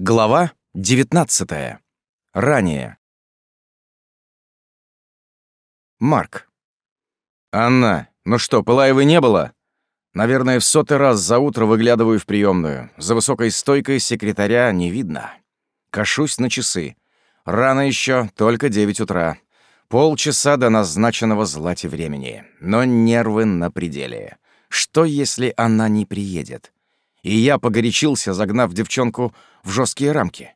Глава 19. Ранее. Марк. «Анна, ну что, Пылаевой не было?» Наверное, в сотый раз за утро выглядываю в приемную. За высокой стойкой секретаря не видно. Кашусь на часы. Рано еще, только девять утра. Полчаса до назначенного злати времени. Но нервы на пределе. Что, если она не приедет? И я погорячился, загнав девчонку в жесткие рамки.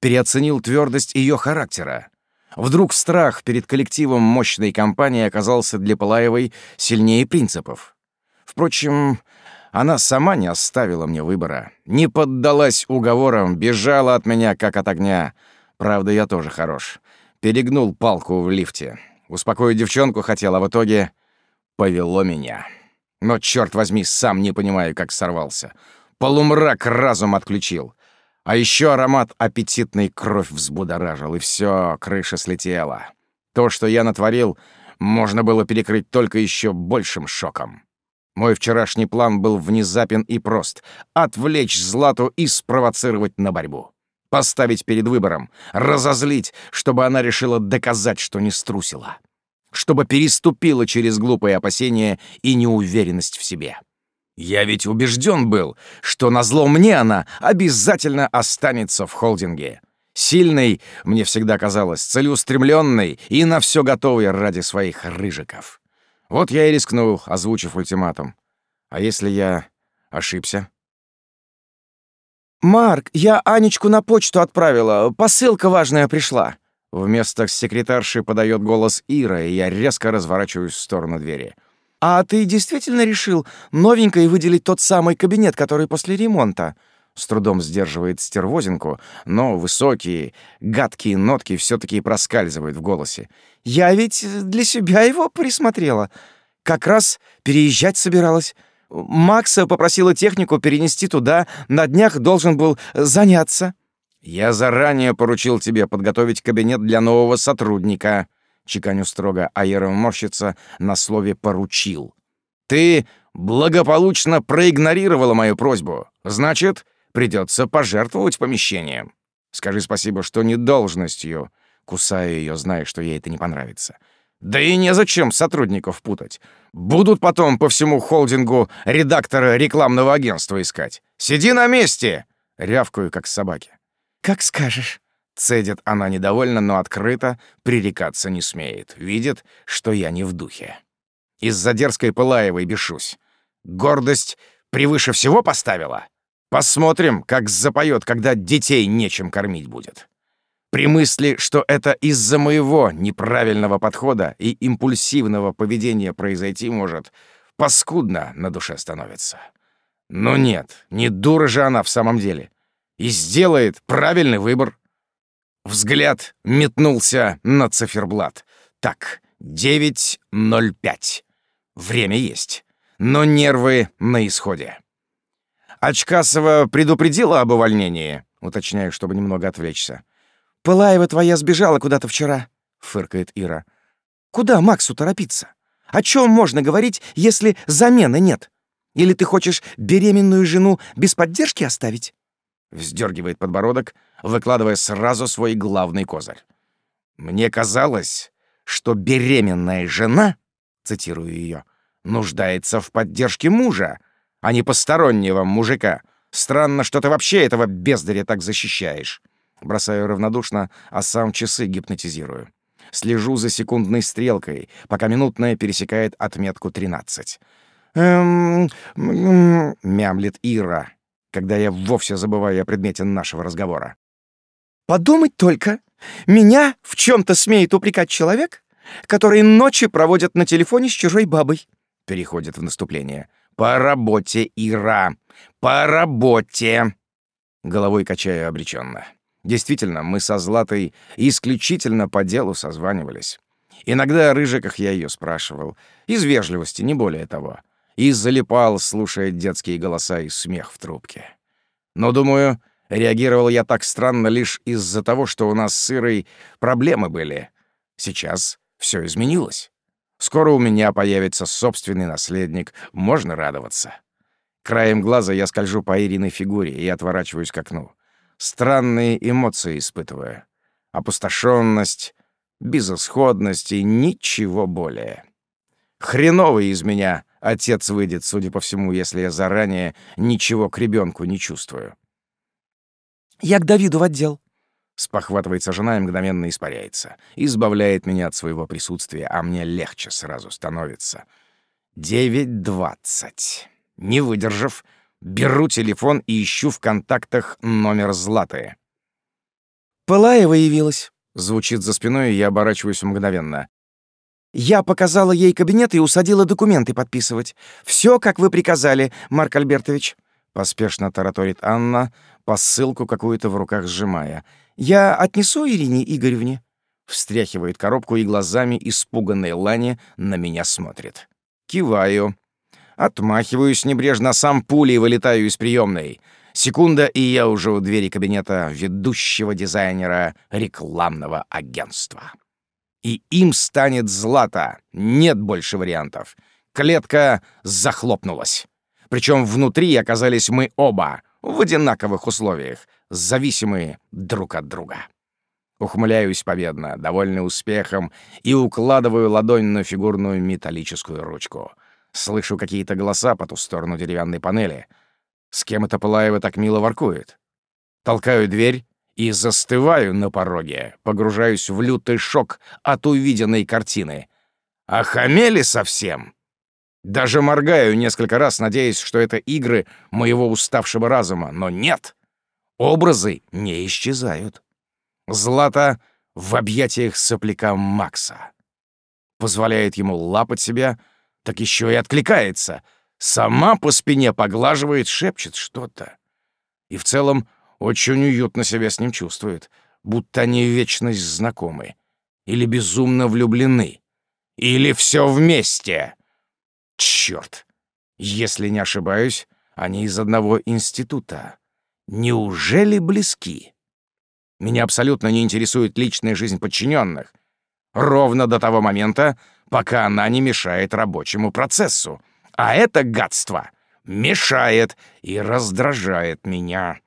Переоценил твердость ее характера. Вдруг страх перед коллективом мощной компании оказался для Пылаевой сильнее принципов. Впрочем, она сама не оставила мне выбора. Не поддалась уговорам, бежала от меня, как от огня. Правда, я тоже хорош. Перегнул палку в лифте. Успокоить девчонку хотел, а в итоге повело меня. Но, черт возьми, сам не понимаю, как сорвался. Полумрак разум отключил. А еще аромат аппетитной кровь взбудоражил, и все, крыша слетела. То, что я натворил, можно было перекрыть только еще большим шоком. Мой вчерашний план был внезапен и прост — отвлечь Злату и спровоцировать на борьбу. Поставить перед выбором, разозлить, чтобы она решила доказать, что не струсила. Чтобы переступила через глупые опасения и неуверенность в себе. Я ведь убежден был, что назло мне она обязательно останется в холдинге. Сильной, мне всегда казалось, целеустремленной и на все готовой ради своих рыжиков. Вот я и рискнул, озвучив ультиматум. А если я ошибся? «Марк, я Анечку на почту отправила. Посылка важная пришла». Вместо секретарши подает голос Ира, и я резко разворачиваюсь в сторону двери. «А ты действительно решил новенькой выделить тот самый кабинет, который после ремонта?» С трудом сдерживает стервозинку, но высокие, гадкие нотки все таки проскальзывают в голосе. «Я ведь для себя его присмотрела. Как раз переезжать собиралась. Макса попросила технику перенести туда, на днях должен был заняться». «Я заранее поручил тебе подготовить кабинет для нового сотрудника», чеканю строго, а Ера морщится на слове «поручил». «Ты благополучно проигнорировала мою просьбу. Значит, придется пожертвовать помещением. Скажи спасибо, что не должностью. Кусаю ее, зная, что ей это не понравится. Да и незачем сотрудников путать. Будут потом по всему холдингу редактора рекламного агентства искать. Сиди на месте!» Рявкаю, как собаки. «Как скажешь». Цедит она недовольно, но открыто пререкаться не смеет. Видит, что я не в духе. Из-за дерзкой Пылаевой бешусь. Гордость превыше всего поставила? Посмотрим, как запоет, когда детей нечем кормить будет. При мысли, что это из-за моего неправильного подхода и импульсивного поведения произойти может, паскудно на душе становится. Но нет, не дура же она в самом деле. И сделает правильный выбор. Взгляд метнулся на циферблат. Так, 9.05. Время есть. Но нервы на исходе. Очкасова предупредила об увольнении, уточняю, чтобы немного отвлечься. «Пылаева твоя сбежала куда-то вчера», — фыркает Ира. «Куда Максу торопиться? О чем можно говорить, если замены нет? Или ты хочешь беременную жену без поддержки оставить?» Вздергивает подбородок, выкладывая сразу свой главный козырь. «Мне казалось, что беременная жена, цитирую ее, нуждается в поддержке мужа, а не постороннего мужика. Странно, что ты вообще этого бездаря так защищаешь». Бросаю равнодушно, а сам часы гипнотизирую. Слежу за секундной стрелкой, пока минутная пересекает отметку 13. «Эм... мямлит Ира, когда я вовсе забываю о предмете нашего разговора. «Подумать только! Меня в чем-то смеет упрекать человек, который ночи проводит на телефоне с чужой бабой!» Переходит в наступление. «По работе, Ира! По работе!» Головой качаю обреченно. Действительно, мы со Златой исключительно по делу созванивались. Иногда о рыжиках я ее спрашивал. Из вежливости, не более того и залипал, слушая детские голоса и смех в трубке. Но, думаю, реагировал я так странно лишь из-за того, что у нас с Ирой проблемы были. Сейчас все изменилось. Скоро у меня появится собственный наследник, можно радоваться. Краем глаза я скольжу по Ириной фигуре и отворачиваюсь к окну. странные эмоции испытываю. Опустошенность, безысходность и ничего более. Хреновый из меня отец выйдет, судя по всему, если я заранее ничего к ребенку не чувствую. «Я к Давиду в отдел», Спохватывается жена и мгновенно испаряется. Избавляет меня от своего присутствия, а мне легче сразу становится. Девять двадцать. Не выдержав, беру телефон и ищу в контактах номер Златы. «Пылаева явилась», — звучит за спиной, и я оборачиваюсь мгновенно. «Я показала ей кабинет и усадила документы подписывать. Все, как вы приказали, Марк Альбертович», — поспешно тараторит Анна, посылку какую-то в руках сжимая. «Я отнесу Ирине Игоревне?» Встряхивает коробку и глазами испуганной Лани на меня смотрит. Киваю. Отмахиваюсь небрежно, сам пулей вылетаю из приемной. Секунда, и я уже у двери кабинета ведущего дизайнера рекламного агентства. И им станет Злата. Нет больше вариантов. Клетка захлопнулась. Причем внутри оказались мы оба, в одинаковых условиях, зависимые друг от друга. Ухмыляюсь победно, довольный успехом, и укладываю ладонь на фигурную металлическую ручку. Слышу какие-то голоса по ту сторону деревянной панели. С кем это Пылаева так мило воркует? Толкаю дверь и застываю на пороге, погружаюсь в лютый шок от увиденной картины. Охамели совсем! Даже моргаю несколько раз, надеясь, что это игры моего уставшего разума, но нет. Образы не исчезают. Злата в объятиях сопляка Макса. Позволяет ему лапать себя, так еще и откликается. Сама по спине поглаживает, шепчет что-то. И в целом очень уютно себя с ним чувствует, будто они вечность знакомы. Или безумно влюблены. Или все вместе. Черт! Если не ошибаюсь, они из одного института. Неужели близки? Меня абсолютно не интересует личная жизнь подчиненных. Ровно до того момента, пока она не мешает рабочему процессу. А это гадство мешает и раздражает меня.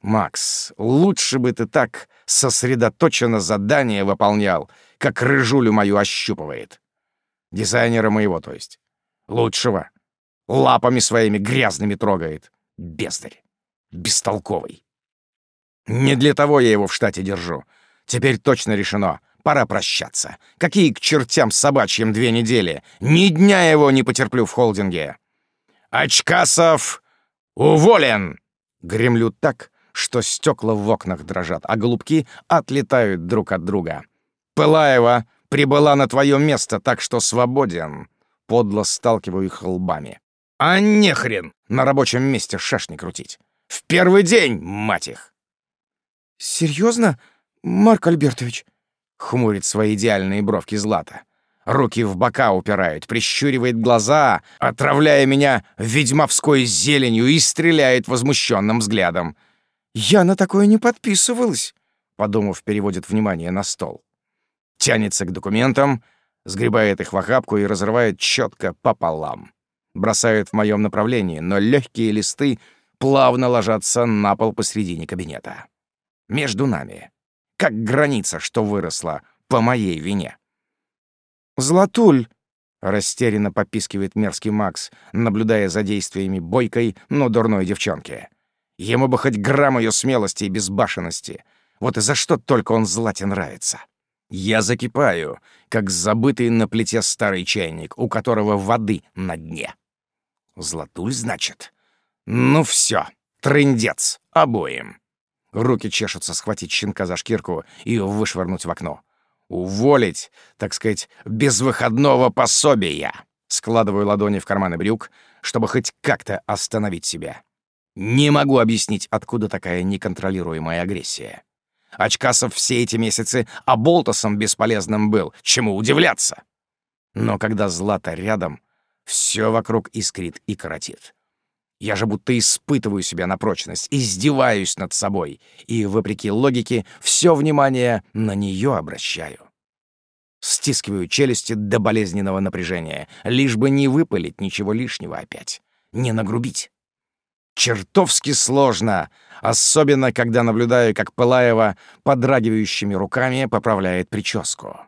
Макс, лучше бы ты так сосредоточенно задание выполнял, как рыжулю мою ощупывает. Дизайнера моего, то есть. Лучшего. Лапами своими грязными трогает. Бездарь. Бестолковый. Не для того я его в штате держу. Теперь точно решено. Пора прощаться. Какие к чертям собачьим две недели? Ни дня его не потерплю в холдинге. Очкасов уволен! Гремлю так, что стекла в окнах дрожат, а голубки отлетают друг от друга. Пылаева прибыла на твое место, так что свободен подло сталкиваю их лбами. «А нехрен на рабочем месте шашни крутить! В первый день, мать их!» «Серьезно, Марк Альбертович?» — хмурит свои идеальные бровки Злата. Руки в бока упирает, прищуривает глаза, отравляя меня ведьмовской зеленью и стреляет возмущенным взглядом. «Я на такое не подписывалась», — подумав, переводит внимание на стол. Тянется к документам, сгребает их в охапку и разрывает четко пополам. Бросает в моем направлении, но легкие листы плавно ложатся на пол посредине кабинета. Между нами. Как граница, что выросла по моей вине. «Златуль!» — растерянно попискивает мерзкий Макс, наблюдая за действиями бойкой, но дурной девчонки. Ему бы хоть грамм ее смелости и безбашенности. Вот и за что только он Злате нравится. Я закипаю, как забытый на плите старый чайник, у которого воды на дне. Златуль, значит? Ну все, трындец, обоим. Руки чешутся схватить щенка за шкирку и вышвырнуть в окно. Уволить, так сказать, без выходного пособия. Складываю ладони в карманы брюк, чтобы хоть как-то остановить себя. Не могу объяснить, откуда такая неконтролируемая агрессия. Очкасов все эти месяцы а болтосом бесполезным был. Чему удивляться? Но когда Злата рядом, все вокруг искрит и коротит. Я же будто испытываю себя на прочность, издеваюсь над собой и, вопреки логике, все внимание на нее обращаю. Стискиваю челюсти до болезненного напряжения, лишь бы не выпалить ничего лишнего опять, не нагрубить. Чертовски сложно, особенно когда наблюдаю, как Пылаева подрагивающими руками поправляет прическу.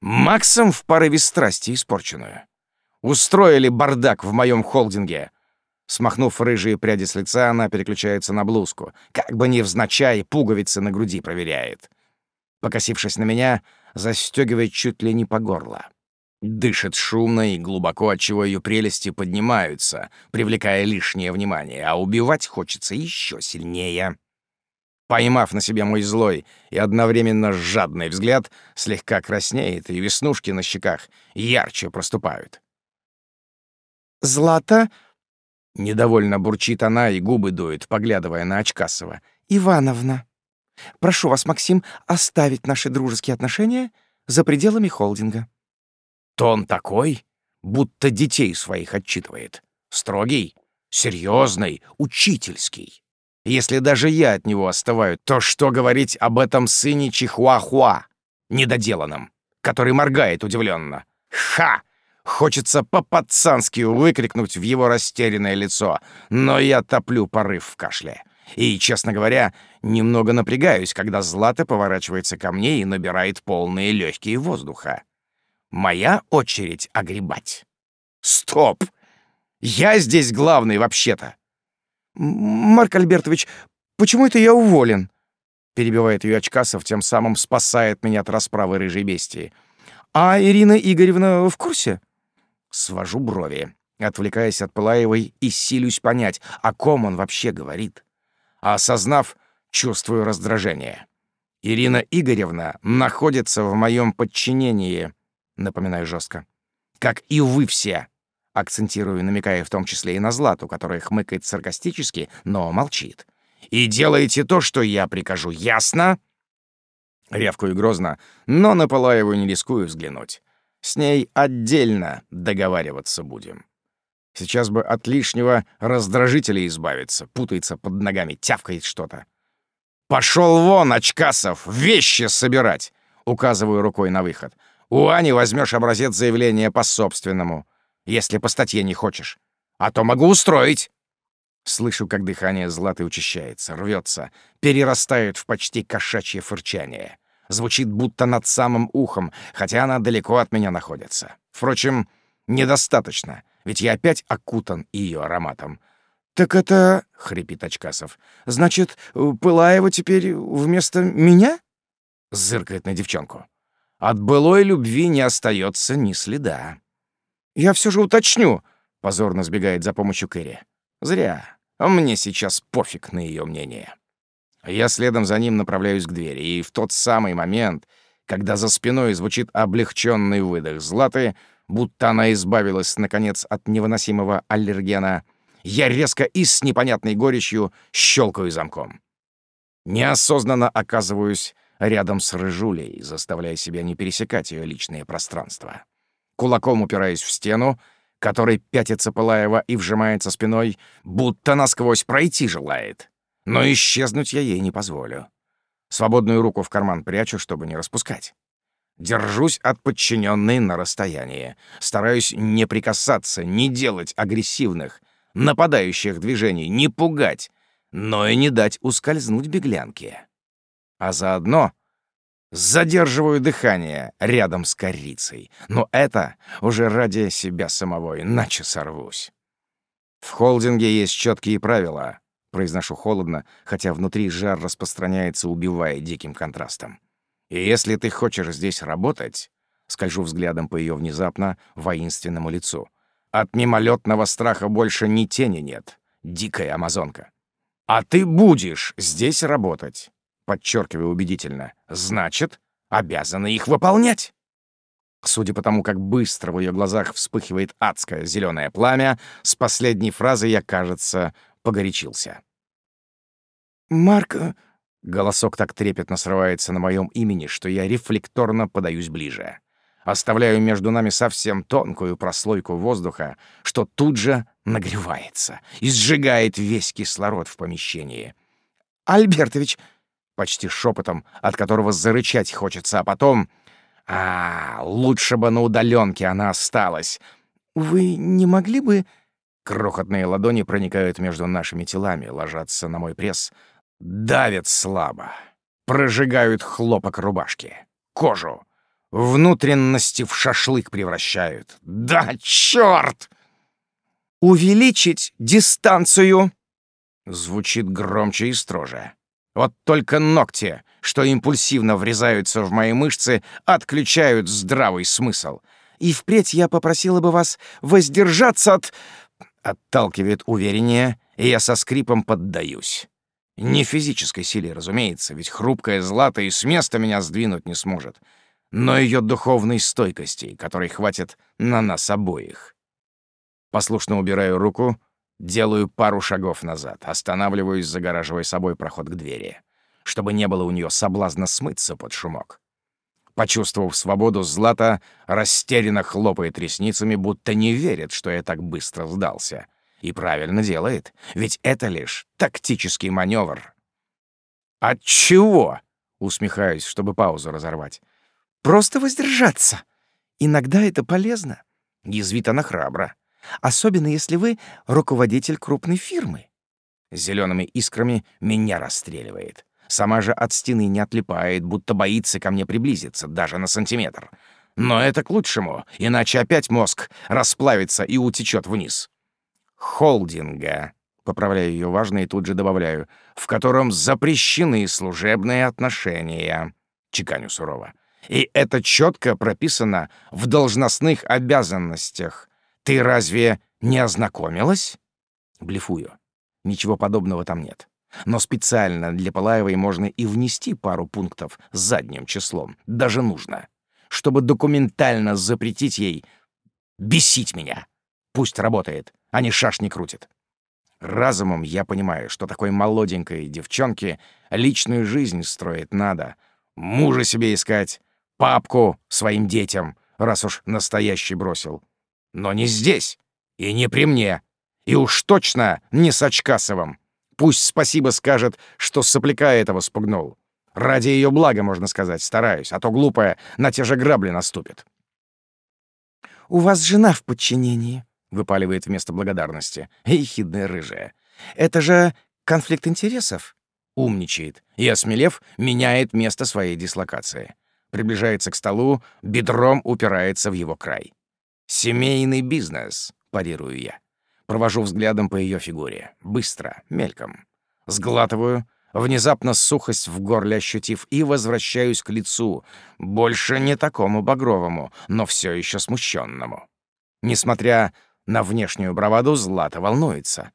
Максом в порыве страсти испорченную. Устроили бардак в моем холдинге. Смахнув рыжие пряди с лица, она переключается на блузку. Как бы невзначай, пуговицы на груди проверяет. Покосившись на меня, застегивает чуть ли не по горло. Дышит шумно и глубоко, отчего ее прелести поднимаются, привлекая лишнее внимание, а убивать хочется еще сильнее. Поймав на себе мой злой и одновременно жадный взгляд, слегка краснеет, и веснушки на щеках ярче проступают. «Злата?» — недовольно бурчит она и губы дует, поглядывая на Очкасова. «Ивановна, прошу вас, Максим, оставить наши дружеские отношения за пределами холдинга». Тон такой, будто детей своих отчитывает. Строгий, серьезный, учительский. Если даже я от него остываю, то что говорить об этом сыне Чихуахуа, недоделанном, который моргает удивленно? Ха! Хочется по-пацански выкрикнуть в его растерянное лицо, но я топлю порыв в кашле. И, честно говоря, немного напрягаюсь, когда Злата поворачивается ко мне и набирает полные легкие воздуха. Моя очередь огребать. Стоп! Я здесь главный вообще-то. Марк Альбертович, почему это я уволен? Перебивает ее Очкасов, тем самым спасает меня от расправы рыжей бестии. А Ирина Игоревна в курсе? Свожу брови, отвлекаясь от Пылаевой и силюсь понять, о ком он вообще говорит. А осознав, чувствую раздражение. Ирина Игоревна находится в моем подчинении, напоминаю жестко. Как и вы все. Акцентирую, намекая в том числе и на Злату, которая хмыкает саркастически, но молчит. И делаете то, что я прикажу, ясно? Рявкую грозно, но на Пылаеву не рискую взглянуть. С ней отдельно договариваться будем. Сейчас бы от лишнего раздражителя избавиться, путается под ногами, тявкает что-то. «Пошел вон, очкасов, вещи собирать!» Указываю рукой на выход. У Ани возьмешь образец заявления по собственному, если по статье не хочешь. А то могу устроить. Слышу, как дыхание Златы учащается, рвется, перерастает в почти кошачье фырчание. Звучит будто над самым ухом, хотя она далеко от меня находится. Впрочем, недостаточно, ведь я опять окутан ее ароматом. «Так это...» — хрипит Очкасов. «Значит, Пылаева теперь вместо меня?» — зыркает на девчонку. От былой любви не остается ни следа. «Я все же уточню», — позорно сбегает за помощью Кэрри. «Зря. Мне сейчас пофиг на ее мнение». Я следом за ним направляюсь к двери, и в тот самый момент, когда за спиной звучит облегченный выдох Златы, будто она избавилась, наконец, от невыносимого аллергена, я резко и с непонятной горечью щелкаю замком. Неосознанно оказываюсь рядом с Рыжулей, заставляя себя не пересекать ее личное пространство. Кулаком упираясь в стену, которой пятится Пылаева и вжимается спиной, будто насквозь пройти желает. Но исчезнуть я ей не позволю. Свободную руку в карман прячу, чтобы не распускать. Держусь от подчиненной на расстоянии. Стараюсь не прикасаться, не делать агрессивных, нападающих движений, не пугать, но и не дать ускользнуть беглянке а заодно задерживаю дыхание рядом с корицей. Но это уже ради себя самого, иначе сорвусь. В холдинге есть четкие правила, произношу холодно, хотя внутри жар распространяется, убивая диким контрастом. И если ты хочешь здесь работать, скольжу взглядом по ее внезапно воинственному лицу. От мимолетного страха больше ни тени нет. Дикая амазонка. А ты будешь здесь работать подчеркиваю убедительно, значит, обязаны их выполнять. Судя по тому, как быстро в ее глазах вспыхивает адское зеленое пламя, с последней фразы я, кажется, погорячился. «Марк...» Голосок так трепетно срывается на моем имени, что я рефлекторно подаюсь ближе. Оставляю между нами совсем тонкую прослойку воздуха, что тут же нагревается и сжигает весь кислород в помещении. «Альбертович, почти шепотом, от которого зарычать хочется, а потом... А, лучше бы на удаленке она осталась. «Вы не могли бы Крохотные ладони проникают между нашими телами, ложатся на мой пресс, давят слабо, прожигают хлопок рубашки, кожу, внутренности в шашлык превращают. Да, чёрт! «Увеличить дистанцию!» Звучит громче и строже. Вот только ногти, что импульсивно врезаются в мои мышцы, отключают здравый смысл. И впредь я попросила бы вас воздержаться от... Отталкивает увереннее, и я со скрипом поддаюсь. Не физической силе, разумеется, ведь хрупкое злато и с места меня сдвинуть не сможет, но ее духовной стойкости, которой хватит на нас обоих. Послушно убираю руку, делаю пару шагов назад, останавливаюсь, загораживая собой проход к двери, чтобы не было у нее соблазна смыться под шумок. Почувствовав свободу, Злата растерянно хлопает ресницами, будто не верит, что я так быстро сдался. И правильно делает, ведь это лишь тактический маневр. «От чего?» — усмехаюсь, чтобы паузу разорвать. «Просто воздержаться. Иногда это полезно». Язвит она храбро. Особенно если вы руководитель крупной фирмы. Зелеными искрами меня расстреливает. Сама же от стены не отлипает, будто боится ко мне приблизиться, даже на сантиметр. Но это к лучшему, иначе опять мозг расплавится и утечет вниз. Холдинга, поправляю ее важно и тут же добавляю, в котором запрещены служебные отношения, чеканю сурово. И это четко прописано в должностных обязанностях. Ты разве не ознакомилась? Блефую. Ничего подобного там нет. Но специально для Палаевой можно и внести пару пунктов с задним числом. Даже нужно. Чтобы документально запретить ей бесить меня. Пусть работает, а не шашни крутит. Разумом я понимаю, что такой молоденькой девчонке личную жизнь строить надо. Мужа себе искать, папку своим детям, раз уж настоящий бросил. Но не здесь и не при мне. И уж точно не с Очкасовым. Пусть спасибо скажет, что сопляка этого спугнул. Ради ее блага, можно сказать, стараюсь, а то глупая на те же грабли наступит. «У вас жена в подчинении», — выпаливает вместо благодарности. Ехидная рыжая. «Это же конфликт интересов». Умничает и, осмелев, меняет место своей дислокации. Приближается к столу, бедром упирается в его край. «Семейный бизнес», — парирую я. Провожу взглядом по ее фигуре. Быстро, мельком. Сглатываю, внезапно сухость в горле ощутив, и возвращаюсь к лицу. Больше не такому багровому, но все еще смущенному. Несмотря на внешнюю браваду, Злата волнуется.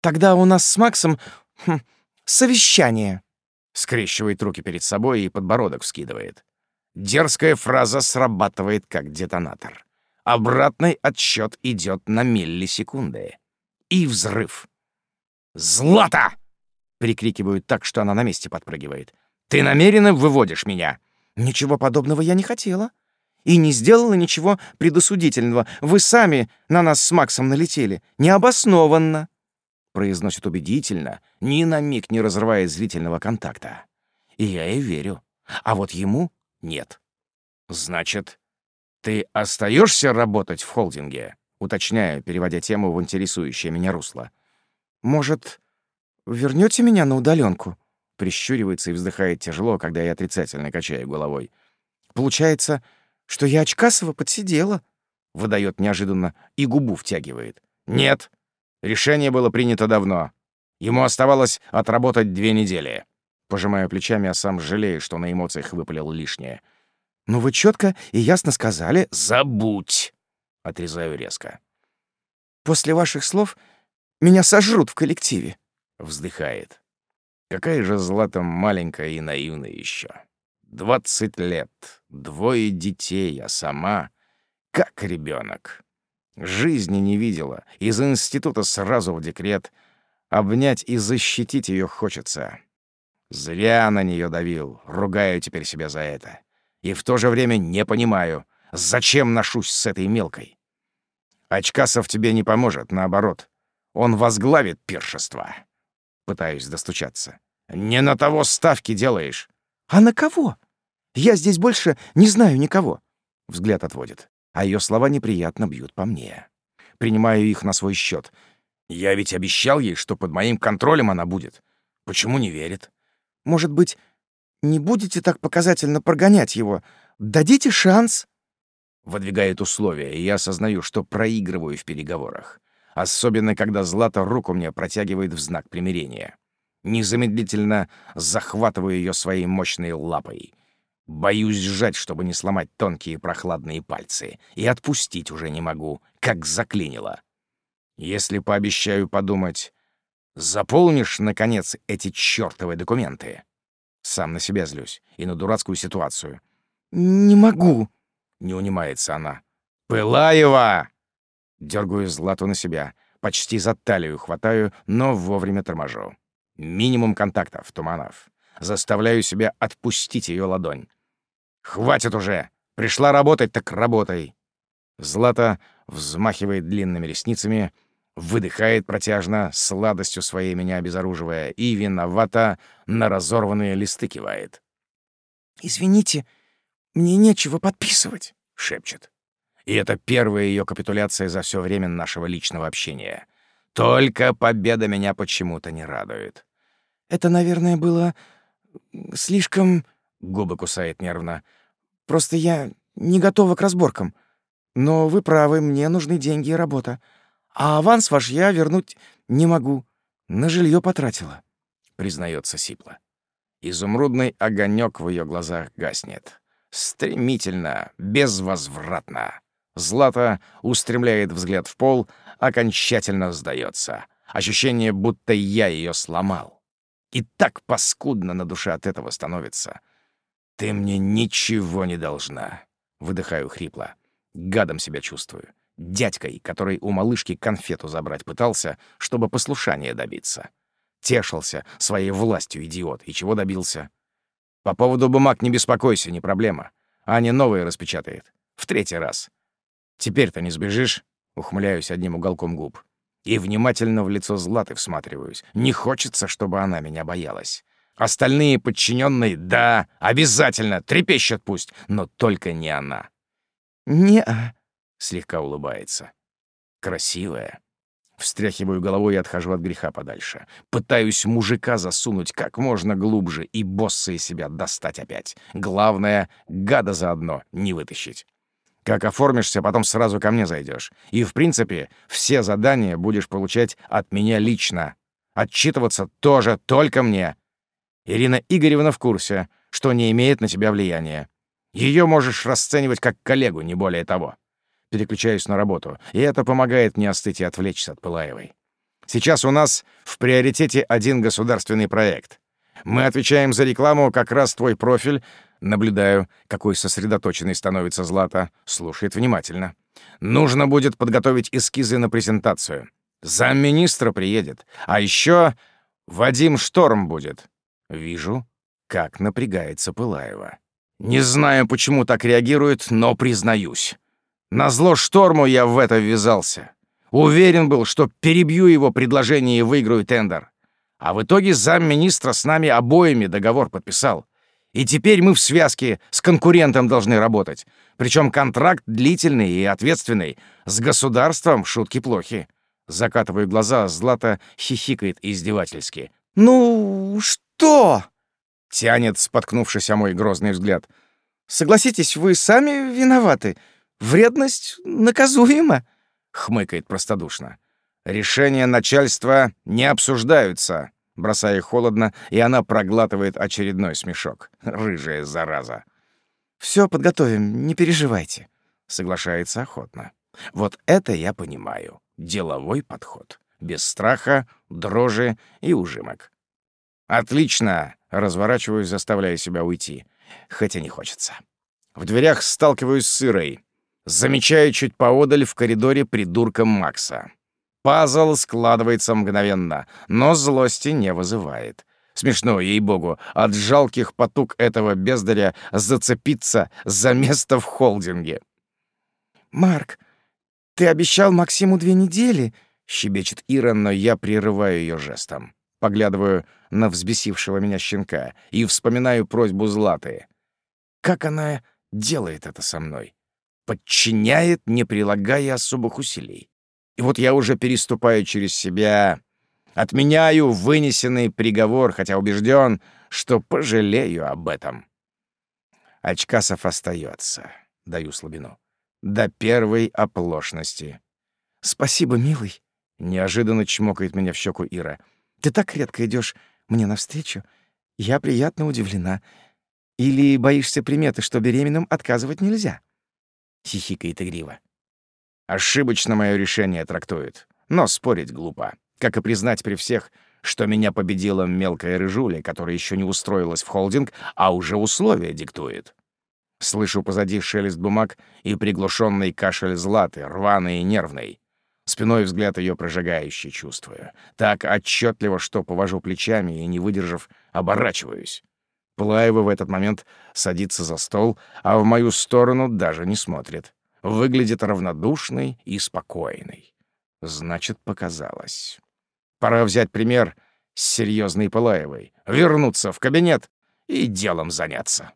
«Тогда у нас с Максом хм, совещание», — скрещивает руки перед собой и подбородок вскидывает. Дерзкая фраза срабатывает как детонатор. Обратный отсчет идет на миллисекунды. И взрыв. «Злата!» — прикрикивают так, что она на месте подпрыгивает. «Ты намеренно выводишь меня?» «Ничего подобного я не хотела. И не сделала ничего предосудительного. Вы сами на нас с Максом налетели. Необоснованно!» Произносит убедительно, ни на миг не разрывая зрительного контакта. И я ей верю. А вот ему нет. Значит, «Ты остаешься работать в холдинге?» Уточняю, переводя тему в интересующее меня русло. «Может, вернете меня на удаленку? Прищуривается и вздыхает тяжело, когда я отрицательно качаю головой. «Получается, что я Очкасова подсидела?» Выдает неожиданно и губу втягивает. «Нет, решение было принято давно. Ему оставалось отработать две недели». Пожимаю плечами, а сам жалею, что на эмоциях выпалил лишнее. «Ну вы четко и ясно сказали...» «Забудь!» — отрезаю резко. «После ваших слов меня сожрут в коллективе», — вздыхает. Какая же Злата маленькая и наивная еще. Двадцать лет, двое детей, а сама как ребенок. Жизни не видела, из института сразу в декрет. Обнять и защитить ее хочется. Зря на нее давил, ругаю теперь себя за это и в то же время не понимаю, зачем ношусь с этой мелкой. Очкасов тебе не поможет, наоборот. Он возглавит пиршество. Пытаюсь достучаться. Не на того ставки делаешь. А на кого? Я здесь больше не знаю никого. Взгляд отводит, а ее слова неприятно бьют по мне. принимаю их на свой счет. Я ведь обещал ей, что под моим контролем она будет. Почему не верит? Может быть, не будете так показательно прогонять его? Дадите шанс? Выдвигает условия, и я осознаю, что проигрываю в переговорах. Особенно, когда Злата руку мне протягивает в знак примирения. Незамедлительно захватываю ее своей мощной лапой. Боюсь сжать, чтобы не сломать тонкие прохладные пальцы, и отпустить уже не могу, как заклинило. Если пообещаю подумать, заполнишь, наконец, эти чёртовы документы? Сам на себя злюсь и на дурацкую ситуацию. «Не могу», — не унимается она. «Пылаева!» Дергаю Злату на себя, почти за талию хватаю, но вовремя торможу. Минимум контактов, Туманов. Заставляю себя отпустить ее ладонь. «Хватит уже! Пришла работать, так работай!» Злата взмахивает длинными ресницами, выдыхает протяжно, сладостью своей меня обезоруживая, и виновата на разорванные листы кивает. «Извините, мне нечего подписывать», — шепчет. И это первая ее капитуляция за все время нашего личного общения. Только победа меня почему-то не радует. «Это, наверное, было слишком...» — губы кусает нервно. «Просто я не готова к разборкам. Но вы правы, мне нужны деньги и работа. А аванс ваш я вернуть не могу. На жилье потратила», — признается Сипла. Изумрудный огонек в ее глазах гаснет. Стремительно, безвозвратно. Злата устремляет взгляд в пол, окончательно сдается. Ощущение, будто я ее сломал. И так паскудно на душе от этого становится. «Ты мне ничего не должна», — выдыхаю хрипло. Гадом себя чувствую. Дядькой, который у малышки конфету забрать пытался, чтобы послушания добиться. Тешился своей властью, идиот. И чего добился? По поводу бумаг не беспокойся, не проблема. Аня новые распечатает. В третий раз. Теперь-то не сбежишь? Ухмыляюсь одним уголком губ. И внимательно в лицо Златы всматриваюсь. Не хочется, чтобы она меня боялась. Остальные подчиненные, да, обязательно, трепещут пусть, но только не она. «Не-а», — слегка улыбается. Красивая. Встряхиваю головой и отхожу от греха подальше. Пытаюсь мужика засунуть как можно глубже и босса из себя достать опять. Главное, гада заодно не вытащить. Как оформишься, потом сразу ко мне зайдешь. И, в принципе, все задания будешь получать от меня лично. Отчитываться тоже только мне. Ирина Игоревна в курсе, что не имеет на тебя влияния. Ее можешь расценивать как коллегу, не более того. Переключаюсь на работу, и это помогает мне остыть и отвлечься от Пылаевой. Сейчас у нас в приоритете один государственный проект. Мы отвечаем за рекламу, как раз твой профиль Наблюдаю, какой сосредоточенный становится Злата. Слушает внимательно. Нужно будет подготовить эскизы на презентацию. Замминистра приедет. А еще Вадим Шторм будет. Вижу, как напрягается Пылаева. Не знаю, почему так реагирует, но признаюсь. Назло Шторму я в это ввязался. Уверен был, что перебью его предложение и выиграю тендер. А в итоге замминистра с нами обоими договор подписал. И теперь мы в связке с конкурентом должны работать. Причем контракт длительный и ответственный. С государством шутки плохи. Закатываю глаза, Злата хихикает издевательски. «Ну, что?» — тянет, споткнувшись о мой грозный взгляд. «Согласитесь, вы сами виноваты. Вредность наказуема», — хмыкает простодушно. «Решения начальства не обсуждаются», Бросая холодно, и она проглатывает очередной смешок. Рыжая зараза. Все подготовим, не переживайте», — соглашается охотно. «Вот это я понимаю. Деловой подход. Без страха, дрожи и ужимок». «Отлично!» — разворачиваюсь, заставляя себя уйти. Хотя не хочется. В дверях сталкиваюсь с Ирой. Замечаю чуть поодаль в коридоре придурка Макса. Пазл складывается мгновенно, но злости не вызывает. Смешно, ей-богу, от жалких потуг этого бездаря зацепиться за место в холдинге. «Марк, ты обещал Максиму две недели?» — щебечет Ира, но я прерываю ее жестом. Поглядываю на взбесившего меня щенка и вспоминаю просьбу Златы. Как она делает это со мной? Подчиняет, не прилагая особых усилий. И вот я уже переступаю через себя, отменяю вынесенный приговор, хотя убежден, что пожалею об этом. Очкасов остается, даю слабину, до первой оплошности. «Спасибо, милый», — неожиданно чмокает меня в щеку Ира. «Ты так редко идешь мне навстречу. Я приятно удивлена. Или боишься приметы, что беременным отказывать нельзя?» Хихикает игриво. Ошибочно мое решение трактует, но спорить глупо. Как и признать при всех, что меня победила мелкая рыжуля, которая еще не устроилась в холдинг, а уже условия диктует. Слышу позади шелест бумаг и приглушенный кашель златы, рваный и нервный. Спиной взгляд ее прожигающий чувствую. Так отчетливо, что повожу плечами и, не выдержав, оборачиваюсь. Пылаева в этот момент садится за стол, а в мою сторону даже не смотрит. Выглядит равнодушной и спокойной. Значит, показалось. Пора взять пример с серьезной Пылаевой, вернуться в кабинет и делом заняться.